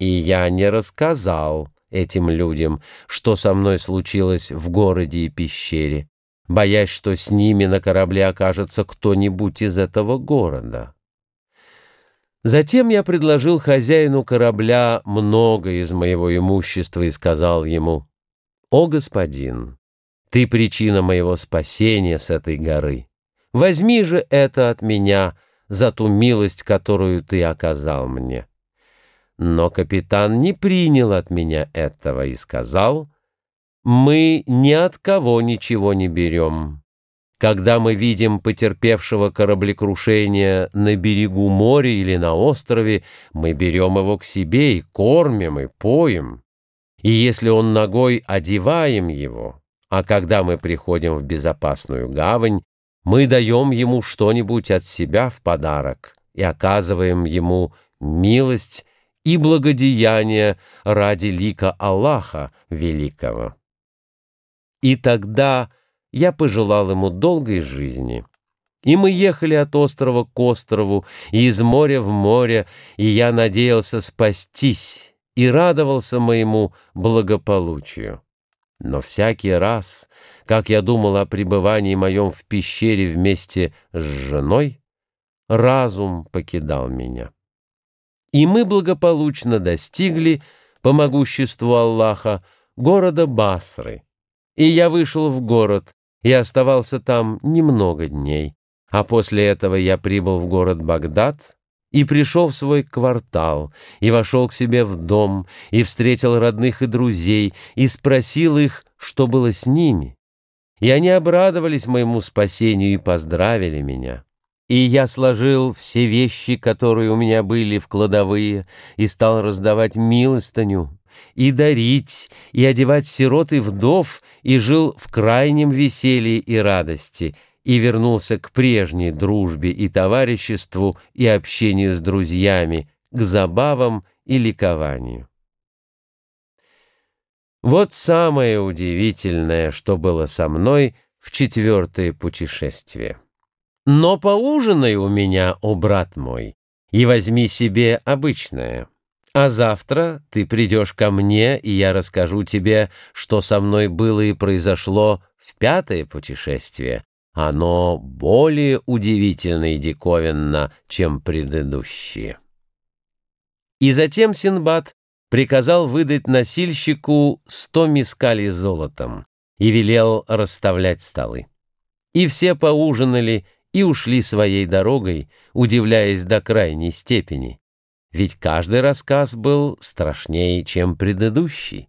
И я не рассказал этим людям, что со мной случилось в городе и пещере, боясь, что с ними на корабле окажется кто-нибудь из этого города. Затем я предложил хозяину корабля много из моего имущества и сказал ему, «О, господин, ты причина моего спасения с этой горы. Возьми же это от меня за ту милость, которую ты оказал мне». Но капитан не принял от меня этого и сказал, «Мы ни от кого ничего не берем. Когда мы видим потерпевшего кораблекрушения на берегу моря или на острове, мы берем его к себе и кормим, и поем. И если он ногой, одеваем его. А когда мы приходим в безопасную гавань, мы даем ему что-нибудь от себя в подарок и оказываем ему милость и благодеяние ради лика Аллаха Великого. И тогда я пожелал ему долгой жизни. И мы ехали от острова к острову, и из моря в море, и я надеялся спастись и радовался моему благополучию. Но всякий раз, как я думал о пребывании моем в пещере вместе с женой, разум покидал меня. И мы благополучно достигли, по могуществу Аллаха, города Басры. И я вышел в город и оставался там немного дней. А после этого я прибыл в город Багдад и пришел в свой квартал, и вошел к себе в дом, и встретил родных и друзей, и спросил их, что было с ними. И они обрадовались моему спасению и поздравили меня. И я сложил все вещи, которые у меня были в кладовые, и стал раздавать милостыню, и дарить, и одевать сирот и вдов, и жил в крайнем веселье и радости, и вернулся к прежней дружбе и товариществу и общению с друзьями, к забавам и ликованию. Вот самое удивительное, что было со мной в четвертое путешествие. Но поужинай у меня, о брат мой, и возьми себе обычное. А завтра ты придешь ко мне, и я расскажу тебе, что со мной было и произошло в пятое путешествие. Оно более удивительно и диковинно, чем предыдущие. И затем Синбад приказал выдать носильщику сто мискалей золотом и велел расставлять столы. И все поужинали и ушли своей дорогой, удивляясь до крайней степени. Ведь каждый рассказ был страшнее, чем предыдущий.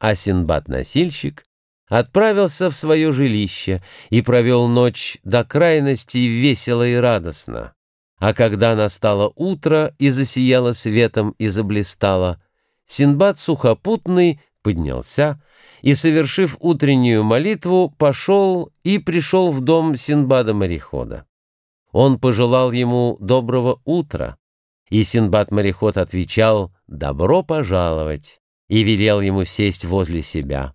А Синбад-носильщик отправился в свое жилище и провел ночь до крайности весело и радостно. А когда настало утро и засияло светом и заблистало, Синбад сухопутный поднялся и, совершив утреннюю молитву, пошел и пришел в дом Синбада-морехода. Он пожелал ему доброго утра, и Синбад-мореход отвечал «добро пожаловать» и велел ему сесть возле себя.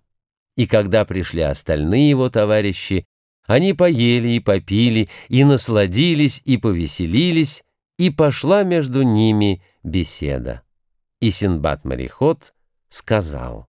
И когда пришли остальные его товарищи, они поели и попили, и насладились, и повеселились, и пошла между ними беседа. И Синбад-мореход сказал